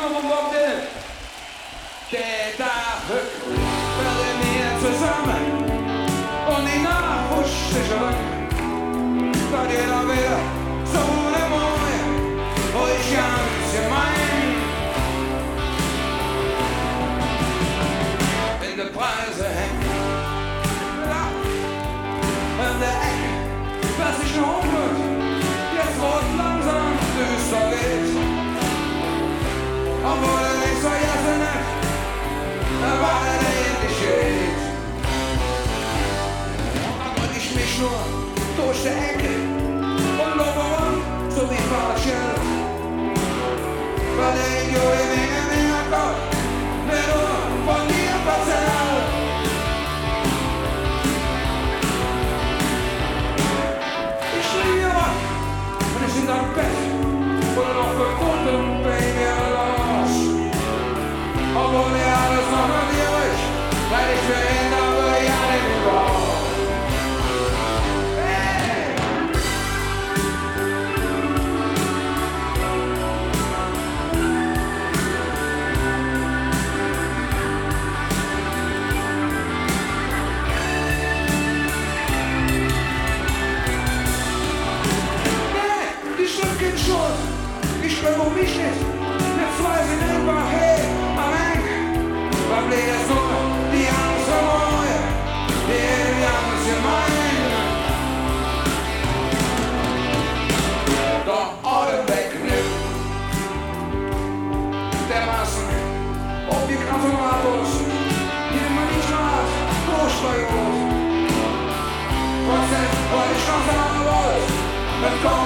know I'm walked in. Get out Följ med tillsammans. Och dina horseshock. Ta del människor står säkert och någon som vi bara kör. Vad den gör är mer än mina kort, men då får ni passa Ich liebe, wenn ich in deinem Bett nos riches. Ne sois inébahé. Amen. Vad blir det så? Det är han som är. Det är han som är. De avväg nu. Det var så. Och vi kan förvara oss. Genom att inte ha korsfärg oss. På ett sätt var det chansen av oss.